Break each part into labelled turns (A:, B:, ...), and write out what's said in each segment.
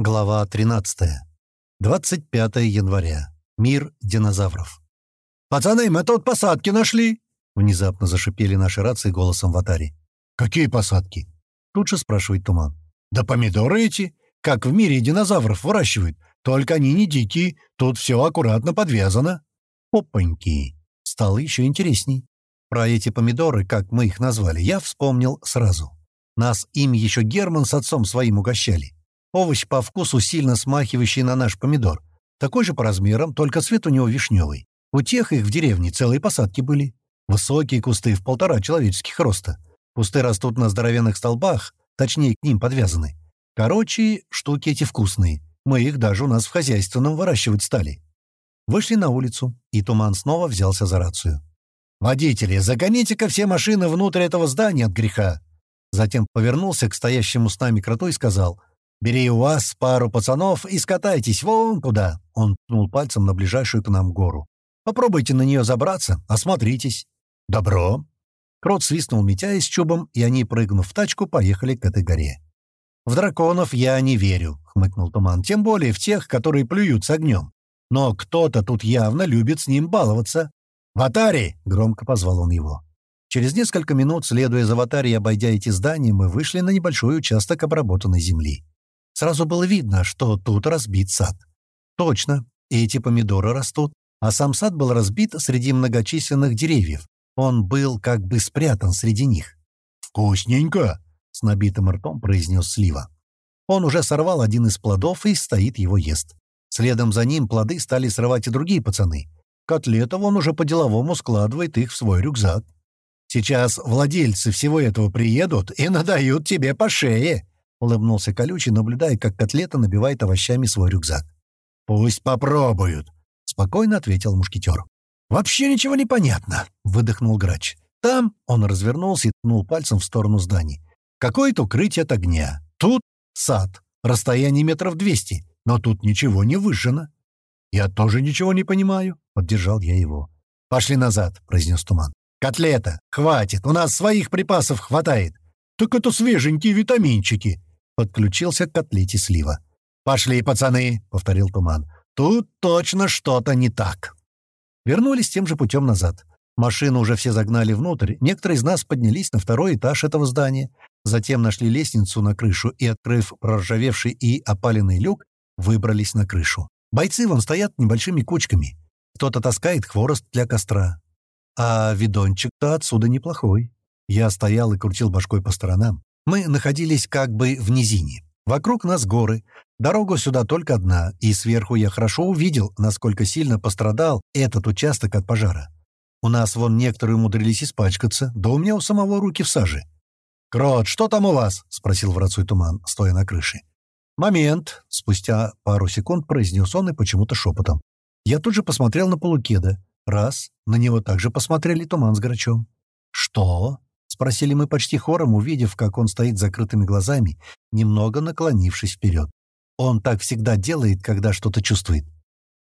A: Глава 13. 25 января. Мир динозавров.
B: «Пацаны, мы тут посадки нашли!»
A: Внезапно зашипели наши рации голосом в атаре.
B: «Какие посадки?»
A: Тут же спрашивает Туман.
B: «Да помидоры эти, как в мире динозавров выращивают. Только они не дикие, тут все аккуратно подвязано».
A: Опаньки. Стало еще интересней. Про эти помидоры, как мы их назвали, я вспомнил сразу. Нас им еще Герман с отцом своим угощали. Овощ по вкусу сильно смахивающий на наш помидор. Такой же по размерам, только цвет у него вишневый. У тех их в деревне целые посадки были. Высокие кусты в полтора человеческих роста. Кусты растут на здоровенных столбах, точнее, к ним подвязаны. Короче, штуки эти вкусные. Мы их даже у нас в хозяйственном выращивать стали. Вышли на улицу, и Туман снова взялся за рацию.
B: «Водители, загоните-ка все машины внутрь этого здания от греха!»
A: Затем повернулся к стоящему с нами кроту и сказал, «Бери у вас пару пацанов и скатайтесь вон туда!» Он ткнул пальцем на ближайшую к нам гору. «Попробуйте на нее забраться, осмотритесь».
B: «Добро!»
A: Крот свистнул Митяя с чубом, и они, прыгнув в тачку, поехали к этой горе. «В драконов я не верю», — хмыкнул Туман, «тем более в тех, которые плюют с огнем. Но кто-то тут явно любит с ним баловаться».
B: «Ватари!»
A: — громко позвал он его. Через несколько минут, следуя за Ватари и обойдя эти здания, мы вышли на небольшой участок обработанной земли. Сразу было видно, что тут разбит сад. Точно, эти помидоры растут, а сам сад был разбит среди многочисленных деревьев. Он был как бы спрятан среди них.
B: «Вкусненько!» — с набитым ртом произнес Слива.
A: Он уже сорвал один из плодов и стоит его ест. Следом за ним плоды стали срывать и другие пацаны. Котлетов он уже по-деловому складывает их в свой рюкзак.
B: «Сейчас владельцы всего этого приедут и надают тебе по шее!»
A: — улыбнулся Колючий, наблюдая, как котлета набивает овощами свой рюкзак.
B: «Пусть попробуют», — спокойно ответил мушкетер. «Вообще ничего не понятно», — выдохнул грач. «Там...» — он развернулся и ткнул пальцем в сторону зданий. «Какое-то укрытие от огня. Тут сад. Расстояние метров двести. Но тут ничего не выжжено». «Я тоже ничего не понимаю», — поддержал я его. «Пошли назад», — произнес Туман. «Котлета! Хватит! У нас своих припасов хватает!» «Так это свеженькие витаминчики!» Подключился к котлете слива. «Пошли, пацаны!» — повторил Туман. «Тут точно что-то не так!» Вернулись тем же путем назад. Машину уже все загнали внутрь, некоторые из нас поднялись на второй этаж этого здания, затем нашли лестницу на крышу и, открыв проржавевший и опаленный люк, выбрались на крышу. Бойцы вон стоят небольшими кучками. Кто-то таскает хворост для костра. А видончик-то отсюда неплохой. Я стоял и крутил башкой по сторонам. Мы находились как бы в низине. Вокруг нас горы. Дорога сюда только одна, и сверху я хорошо увидел, насколько сильно пострадал этот участок от пожара. У нас вон некоторые умудрились испачкаться, да у меня у самого руки в саже. «Крот, что там у вас?» — спросил в туман, стоя на крыше. «Момент!» — спустя пару секунд произнес он и почему-то шепотом. Я тут же посмотрел на полукеда. Раз, на него также посмотрели туман с грачом. «Что?» — спросили мы почти хором, увидев, как он стоит с закрытыми глазами, немного наклонившись вперед. Он так всегда делает, когда что-то чувствует.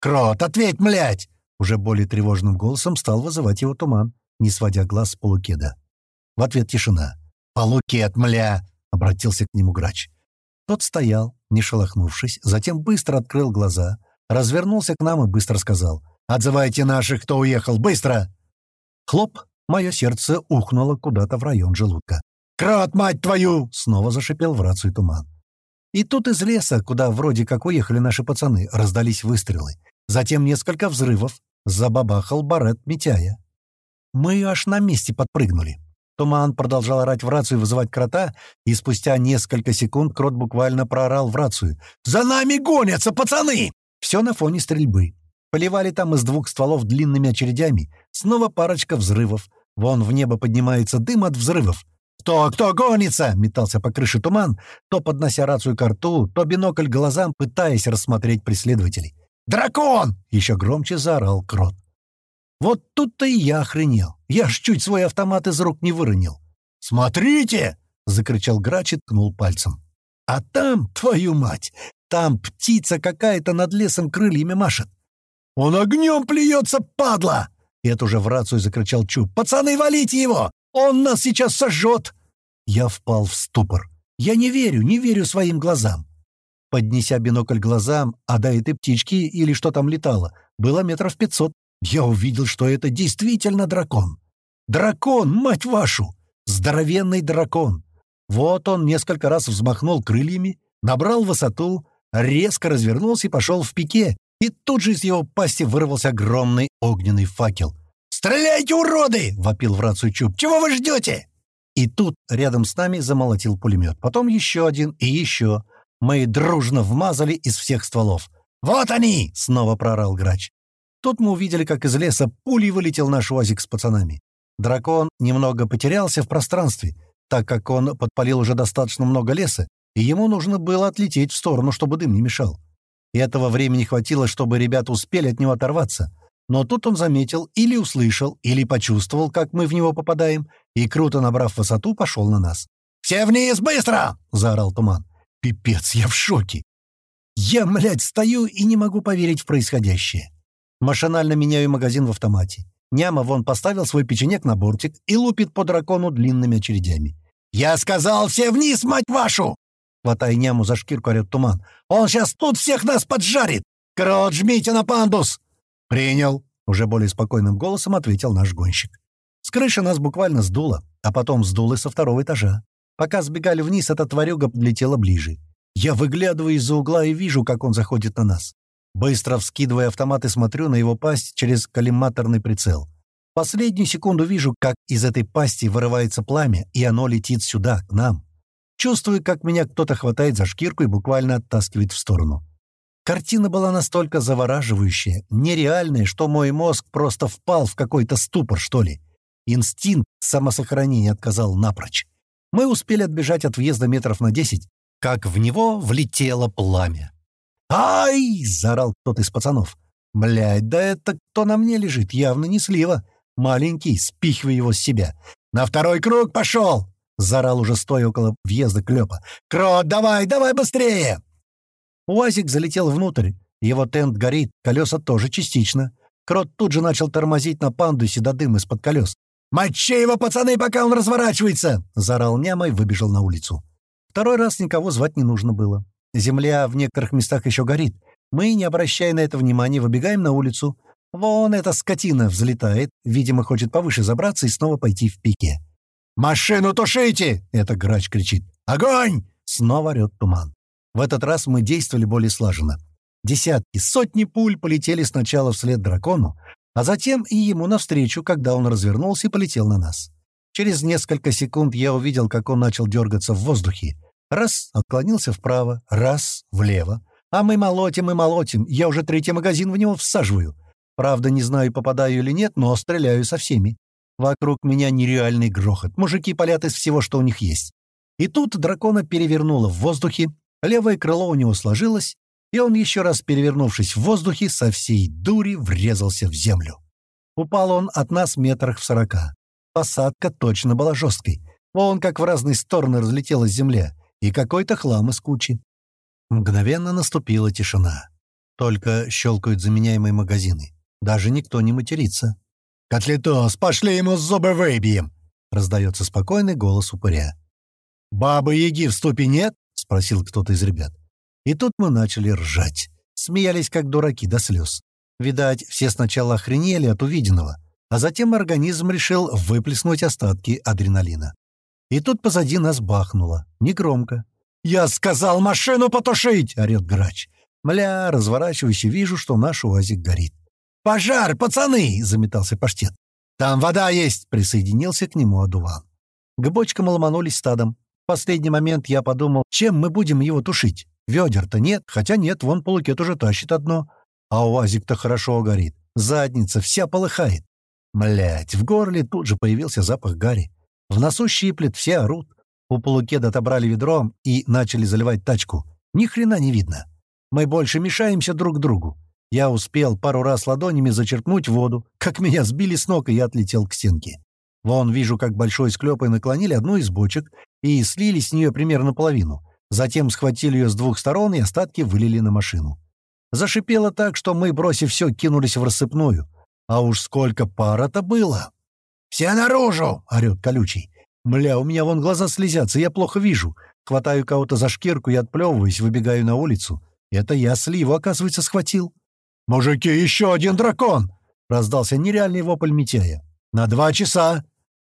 B: «Крот, ответь, млядь!»
A: Уже более тревожным голосом стал вызывать его туман, не сводя глаз с полукеда. В ответ тишина.
B: «Полукед, мля!» — обратился к нему грач.
A: Тот стоял, не шелохнувшись, затем быстро открыл глаза, развернулся к нам и быстро сказал. «Отзывайте наших, кто уехал! Быстро!» Хлоп! Мое сердце ухнуло куда-то в район желудка.
B: «Крот, мать твою!»
A: — снова зашипел в рацию туман. И тут из леса, куда вроде как уехали наши пацаны, раздались выстрелы. Затем несколько взрывов. Забабахал барет Митяя. Мы аж на месте подпрыгнули. Туман продолжал орать в рацию и вызывать крота, и спустя несколько секунд крот буквально проорал в рацию.
B: «За нами гонятся, пацаны!»
A: Все на фоне стрельбы. Поливали там из двух стволов длинными очередями. Снова парочка взрывов. Вон в небо поднимается дым от взрывов.
B: «Кто, кто гонится?»
A: — метался по крыше туман, то поднося рацию к рту, то бинокль глазам, пытаясь рассмотреть преследователей.
B: «Дракон!»
A: — еще громче заорал Крот. Вот тут-то и я охренел. Я ж чуть свой автомат из рук не выронил.
B: «Смотрите!» — закричал Грач и ткнул пальцем.
A: «А там, твою мать, там птица какая-то над лесом крыльями машет.
B: Он огнем плюется, падла!»
A: И это уже в рацию закричал Чуб. «Пацаны, валите его! Он нас сейчас сожжет!» Я впал в ступор. Я не верю, не верю своим глазам. Поднеся бинокль глазам, а до этой птички или что там летало, было метров пятьсот, я увидел, что это действительно дракон. Дракон, мать вашу! Здоровенный дракон! Вот он несколько раз взмахнул крыльями, набрал высоту, резко развернулся и пошел в пике, и тут же из его пасти вырвался огромный огненный факел. «Стреляйте, уроды!» — вопил в рацию Чуб. «Чего вы ждете?» И тут рядом с нами замолотил пулемет. Потом еще один и еще. Мы дружно вмазали из всех стволов. «Вот они!» — снова проорал грач. Тут мы увидели, как из леса пулей вылетел наш УАЗик с пацанами. Дракон немного потерялся в пространстве, так как он подпалил уже достаточно много леса, и ему нужно было отлететь в сторону, чтобы дым не мешал. И этого времени хватило, чтобы ребята успели от него оторваться. Но тут он заметил или услышал, или почувствовал, как мы в него попадаем, и, круто набрав высоту, пошел на нас. «Все вниз, быстро!» — заорал Туман. «Пипец, я в шоке! Я, млядь, стою и не могу поверить в происходящее. Машинально меняю магазин в автомате. Няма вон поставил свой печенек на бортик и лупит по дракону длинными очередями. «Я сказал, все вниз, мать вашу!» Хватая няму за шкирку, орёт туман. «Он сейчас тут всех нас поджарит! Крот, жмите на пандус!» «Принял!» — уже более спокойным голосом ответил наш гонщик. С крыши нас буквально сдуло, а потом сдуло со второго этажа. Пока сбегали вниз, эта тварюга подлетела ближе. Я выглядываю из-за угла и вижу, как он заходит на нас. Быстро вскидывая автомат и смотрю на его пасть через коллиматорный прицел. Последнюю секунду вижу, как из этой пасти вырывается пламя, и оно летит сюда, к нам. Чувствую, как меня кто-то хватает за шкирку и буквально оттаскивает в сторону. Картина была настолько завораживающая, нереальная, что мой мозг просто впал в какой-то ступор, что ли. Инстинкт самосохранения отказал напрочь. Мы успели отбежать от въезда метров на десять, как в него влетело пламя. «Ай!» — заорал кто-то из пацанов. «Блядь, да это кто на мне лежит? Явно не слива. Маленький, спихивай его с себя. На второй круг пошел!» — заорал уже стоя около въезда Клёпа. «Крот, давай, давай быстрее!» УАЗик залетел внутрь. Его тент горит, колеса тоже частично. Крот тут же начал тормозить на пандусе до дыма из-под колес. «Мочи его, пацаны, пока он разворачивается!» — заорал Няма и выбежал на улицу. Второй раз никого звать не нужно было. Земля в некоторых местах еще горит. Мы, не обращая на это внимания, выбегаем на улицу. Вон эта скотина взлетает, видимо, хочет повыше забраться и снова пойти в пике. «Машину тушите!» — это грач кричит. «Огонь!» — снова орёт туман. В этот раз мы действовали более слаженно. Десятки, сотни пуль полетели сначала вслед дракону, а затем и ему навстречу, когда он развернулся и полетел на нас. Через несколько секунд я увидел, как он начал дергаться в воздухе. Раз — отклонился вправо, раз — влево. А мы молотим и молотим, я уже третий магазин в него всаживаю. Правда, не знаю, попадаю или нет, но стреляю со всеми. Вокруг меня нереальный грохот. Мужики палят из всего, что у них есть. И тут дракона перевернуло в воздухе, левое крыло у него сложилось, и он, еще раз перевернувшись в воздухе, со всей дури врезался в землю. Упал он от нас метрах в сорока. Посадка точно была жесткой. Вон как в разные стороны разлетелась земля, и какой-то хлам из кучи. Мгновенно наступила тишина. Только щелкают заменяемые магазины. Даже никто не матерится. «Котлетос, пошли ему зубы выбьем!» — раздается спокойный голос упыря. «Бабы-яги в ступе нет?» — спросил кто-то из ребят. И тут мы начали ржать. Смеялись, как дураки, до слез. Видать, все сначала охренели от увиденного, а затем организм решил выплеснуть остатки адреналина. И тут позади нас бахнуло. Негромко. «Я сказал машину потушить!» — орёт грач. Мля, разворачиваюсь и вижу, что наш УАЗик горит. «Пожар, пацаны!» — заметался паштет. «Там вода есть!» — присоединился к нему одуван. К бочкам ломанулись стадом. В последний момент я подумал, чем мы будем его тушить. Ведер-то нет, хотя нет, вон полукет уже тащит одно. А УАЗик-то хорошо горит. Задница вся полыхает. Блять, в горле тут же появился запах гари. В носу щиплет, все орут. У полукеда отобрали ведром и начали заливать тачку. Ни хрена не видно. Мы больше мешаемся друг другу. Я успел пару раз ладонями зачерпнуть воду, как меня сбили с ног, и я отлетел к стенке. Вон вижу, как большой склепой наклонили одну из бочек и слили с нее примерно половину. Затем схватили ее с двух сторон и остатки вылили на машину. Зашипело так, что мы, бросив все, кинулись в рассыпную. А уж сколько пара-то было! «Все наружу!» — орёт колючий. «Мля, у меня вон глаза слезятся, я плохо вижу. Хватаю кого-то за шкирку и отплевываюсь, выбегаю на улицу. Это я сливу, оказывается, схватил.
B: «Мужики, еще один дракон!»
A: — раздался нереальный вопль Митяя.
B: «На два часа!»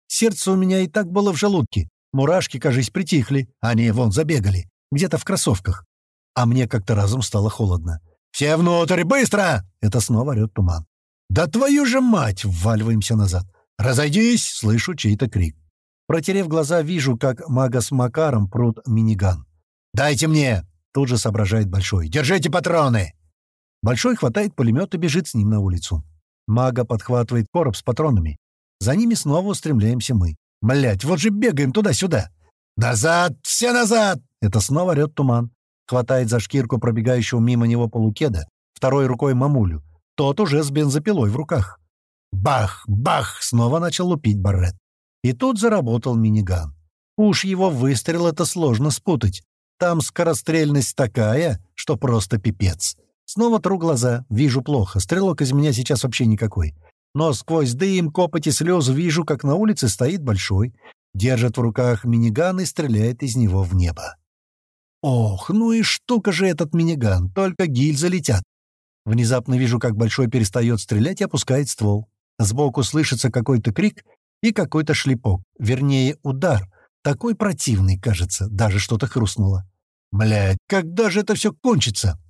A: Сердце у меня и так было в желудке. Мурашки, кажись, притихли. Они вон забегали. Где-то в кроссовках. А мне как-то разом стало холодно.
B: «Все внутрь, быстро!» — это снова орёт туман. «Да твою же мать!» — вваливаемся назад. «Разойдись!» — слышу чей-то крик.
A: Протерев глаза, вижу, как мага с Макаром прут миниган.
B: «Дайте мне!» — тут же соображает Большой. «Держите патроны!»
A: Большой хватает пулемет и бежит с ним на улицу. Мага подхватывает короб с патронами. За ними снова устремляемся мы.
B: Блять, вот же бегаем туда-сюда. «Назад! Все назад!»
A: Это снова орёт туман. Хватает за шкирку пробегающего мимо него полукеда, второй рукой мамулю. Тот уже с бензопилой в руках.
B: Бах! Бах!
A: Снова начал лупить Баррет. И тут заработал миниган. Уж его выстрел это сложно спутать. Там скорострельность такая, что просто пипец. Снова тру глаза, вижу плохо, стрелок из меня сейчас вообще никакой. Но сквозь дым, копоть и слезы вижу, как на улице стоит большой, держит в руках миниган и стреляет из него в небо. Ох, ну и штука же этот миниган, только гильзы летят. Внезапно вижу, как Большой перестает стрелять и опускает ствол. Сбоку слышится какой-то крик и какой-то шлепок, вернее, удар. Такой противный, кажется, даже что-то хрустнуло. Блядь, когда же это все кончится?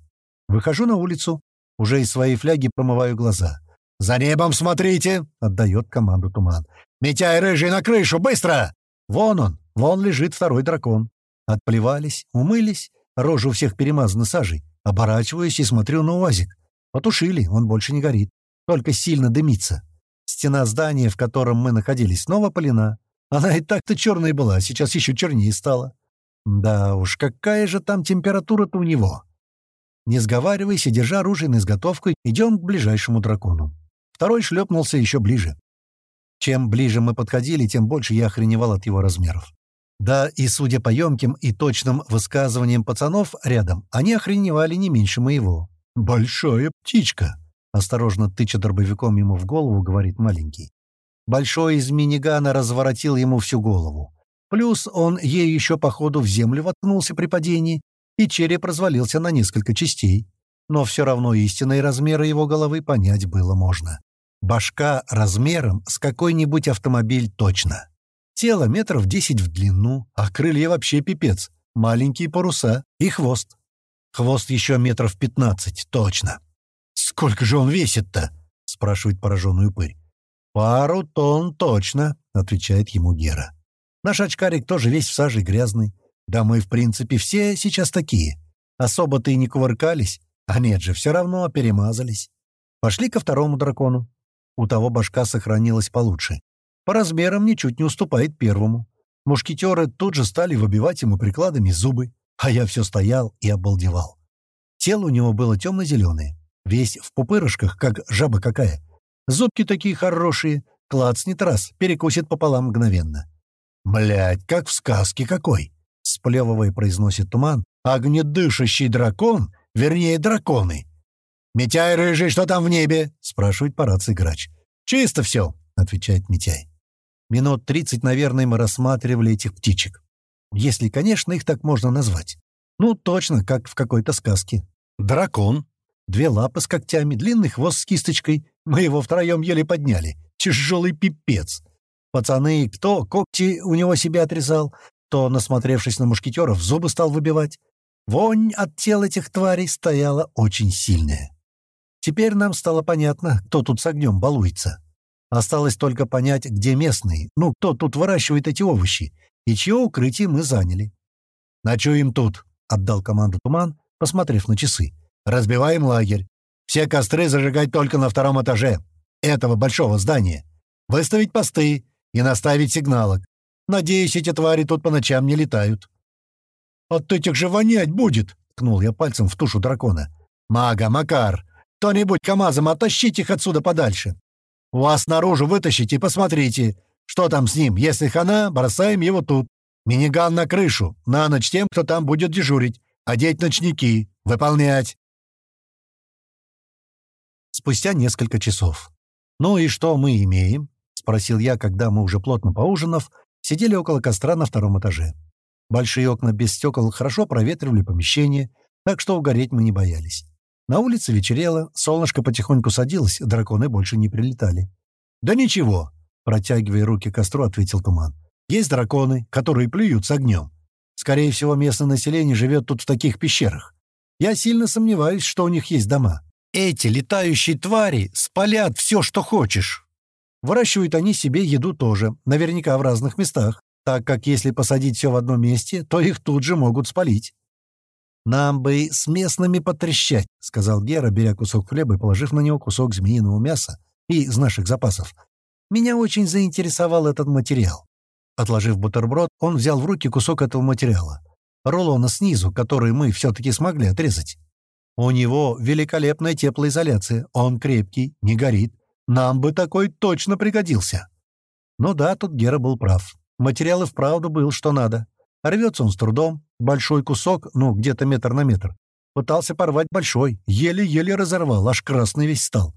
A: Выхожу на улицу, уже из своей фляги промываю глаза.
B: «За небом смотрите!» — отдает команду туман. «Митяй рыжий на крышу, быстро!»
A: Вон он, вон лежит второй дракон. Отплевались, умылись, рожа у всех перемазана сажей. Оборачиваюсь и смотрю на УАЗик. Потушили, он больше не горит. Только сильно дымится. Стена здания, в котором мы находились, снова полена. Она и так-то черная была, сейчас еще чернее стала. Да уж, какая же там температура-то у него. Не сговариваясь и держа оружие на изготовку, идем к ближайшему дракону. Второй шлепнулся еще ближе. Чем ближе мы подходили, тем больше я охреневал от его размеров. Да, и судя по емким и точным высказываниям пацанов рядом, они охреневали не меньше моего. «Большая птичка!» — осторожно тыча дробовиком ему в голову, говорит маленький. Большой из минигана разворотил ему всю голову. Плюс он ей еще, походу, в землю воткнулся при падении, и череп развалился на несколько частей. Но все равно истинные размеры его головы понять было можно. Башка размером с какой-нибудь автомобиль точно. Тело метров десять в длину, а крылья вообще пипец. Маленькие паруса и хвост. Хвост еще метров пятнадцать, точно.
B: «Сколько же он весит-то?» — спрашивает пораженный упырь.
A: «Пару тонн точно», — отвечает ему Гера. «Наш очкарик тоже весь в саже грязный. Да мы, в принципе, все сейчас такие. Особо-то и не кувыркались. А нет же, все равно перемазались. Пошли ко второму дракону. У того башка сохранилась получше. По размерам ничуть не уступает первому. Мушкетеры тут же стали выбивать ему прикладами зубы а я все стоял и обалдевал. Тело у него было темно-зеленое, весь в пупырышках, как жаба какая. Зубки такие хорошие, клацнет раз, перекусит пополам мгновенно.
B: Блядь, как в сказке какой!» — сплевывая произносит туман. «Огнедышащий дракон, вернее, драконы!» «Митяй, рыжий, что там в небе?» — спрашивает по рации грач.
A: «Чисто все», — отвечает Митяй. Минут тридцать, наверное, мы рассматривали этих птичек. Если, конечно, их так можно назвать. Ну, точно, как в какой-то сказке. Дракон. Две лапы с когтями, длинный хвост с кисточкой. Мы его втроем еле подняли. Тяжелый пипец. Пацаны, кто когти у него себе отрезал, то, насмотревшись на мушкетеров, зубы стал выбивать. Вонь от тел этих тварей стояла очень сильная. Теперь нам стало понятно, кто тут с огнем балуется. Осталось только понять, где местные, ну, кто тут выращивает эти овощи, и чье укрытие мы заняли.
B: «Ночуем тут», — отдал команду Туман, посмотрев на часы. «Разбиваем лагерь. Все костры зажигать только на втором этаже этого большого здания. Выставить посты и наставить сигналок. Надеюсь, эти твари тут по ночам не летают».
A: «От этих же вонять будет!» — ткнул я пальцем в тушу дракона.
B: «Мага, Макар, кто-нибудь КамАЗом оттащите их отсюда подальше. Вас наружу вытащите и посмотрите, что там с ним? Если хана, бросаем его тут. Миниган на крышу. На ночь тем, кто там будет дежурить. Одеть ночники. Выполнять.
A: Спустя несколько часов. «Ну и что мы имеем?» — спросил я, когда мы уже плотно поужинав, сидели около костра на втором этаже. Большие окна без стекол хорошо проветривали помещение, так что угореть мы не боялись. На улице вечерело, солнышко потихоньку садилось, драконы больше не прилетали. «Да ничего», — протягивая руки к костру, ответил Туман. «Есть драконы, которые плюют с огнем. Скорее всего, местное население живет тут в таких пещерах. Я сильно сомневаюсь, что у них есть дома. Эти летающие твари спалят все, что хочешь. Выращивают они себе еду тоже, наверняка в разных местах, так как если посадить все в одном месте, то их тут же могут спалить. «Нам бы с местными потрещать», — сказал Гера, беря кусок хлеба и положив на него кусок змеиного мяса и из наших запасов. «Меня очень заинтересовал этот материал». Отложив бутерброд, он взял в руки кусок этого материала. Рулона снизу, который мы все-таки смогли отрезать. У него великолепная теплоизоляция, он крепкий, не горит. Нам бы такой точно пригодился. Ну да, тут Гера был прав. Материал и вправду был, что надо. Рвется он с трудом, большой кусок, ну, где-то метр на метр. Пытался порвать большой, еле-еле разорвал, аж красный весь стал.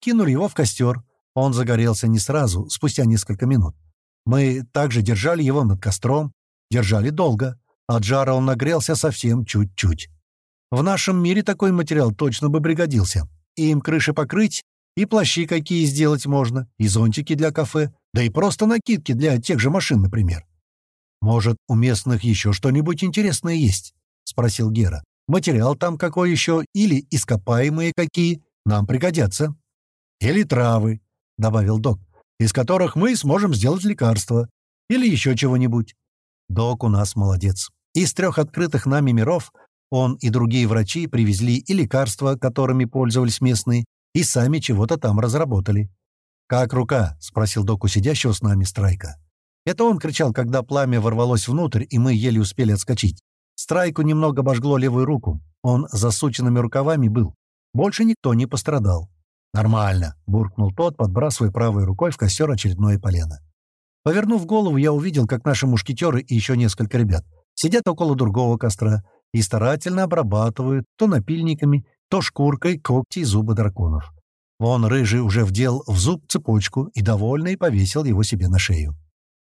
A: Кинули его в костер. Он загорелся не сразу, спустя несколько минут. Мы также держали его над костром, держали долго. От жара он нагрелся совсем чуть-чуть. В нашем мире такой материал точно бы пригодился. Им крыши покрыть, и плащи какие сделать можно, и зонтики для кафе, да и просто накидки для тех же машин, например. «Может, у местных еще что-нибудь интересное есть?» — спросил Гера. «Материал там какой еще или ископаемые какие нам пригодятся?» «Или травы», — добавил док, «из которых мы сможем сделать лекарство. Или еще чего-нибудь». Док у нас молодец. Из трех открытых нами миров он и другие врачи привезли и лекарства, которыми пользовались местные, и сами чего-то там разработали. «Как рука?» — спросил док у сидящего с нами Страйка. Это он кричал, когда пламя ворвалось внутрь, и мы еле успели отскочить. Страйку немного обожгло левую руку. Он засученными рукавами был. Больше никто не пострадал. «Нормально», — буркнул тот, подбрасывая правой рукой в костер очередное полено. Повернув голову, я увидел, как наши мушкетеры и еще несколько ребят сидят около другого костра и старательно обрабатывают то напильниками, то шкуркой когти и зубы драконов. Вон рыжий уже вдел в зуб цепочку и довольный повесил его себе на шею.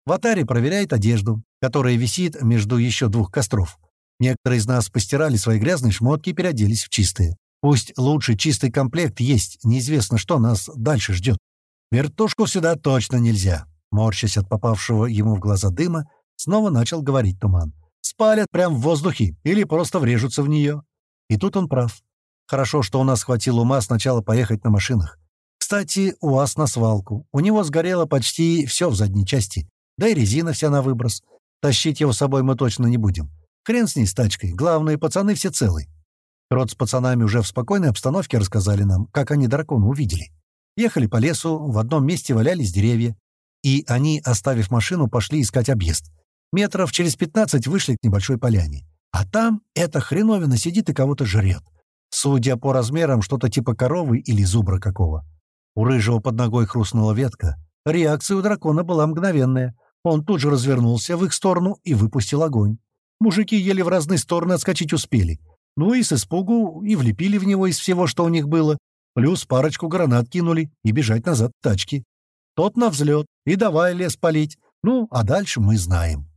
A: Ватари проверяет одежду, которая висит между еще двух костров. Некоторые из нас постирали свои грязные шмотки и переоделись в чистые. Пусть лучше чистый комплект есть, неизвестно, что нас дальше ждет. Вертушку сюда точно нельзя. Морщась от попавшего ему в глаза дыма, снова начал говорить туман. Спалят прямо в воздухе или просто врежутся в нее. И тут он прав. Хорошо, что у нас хватило ума сначала поехать на машинах. Кстати, УАЗ на свалку. У него сгорело почти все в задней части. Да и резина вся на выброс. Тащить его с собой мы точно не будем. Хрен с ней с тачкой. Главное, пацаны все целы. Рот с пацанами уже в спокойной обстановке рассказали нам, как они дракона увидели. Ехали по лесу, в одном месте валялись деревья. И они, оставив машину, пошли искать объезд. Метров через пятнадцать вышли к небольшой поляне. А там эта хреновина сидит и кого-то жрет. Судя по размерам, что-то типа коровы или зубра какого. У рыжего под ногой хрустнула ветка. Реакция у дракона была мгновенная. Он тут же развернулся в их сторону и выпустил огонь. Мужики еле в разные стороны отскочить успели. Ну и с испугу и влепили в него из всего, что у них было. Плюс парочку гранат кинули и бежать назад к тачке. Тот на взлет и давай лес палить. Ну, а дальше мы знаем.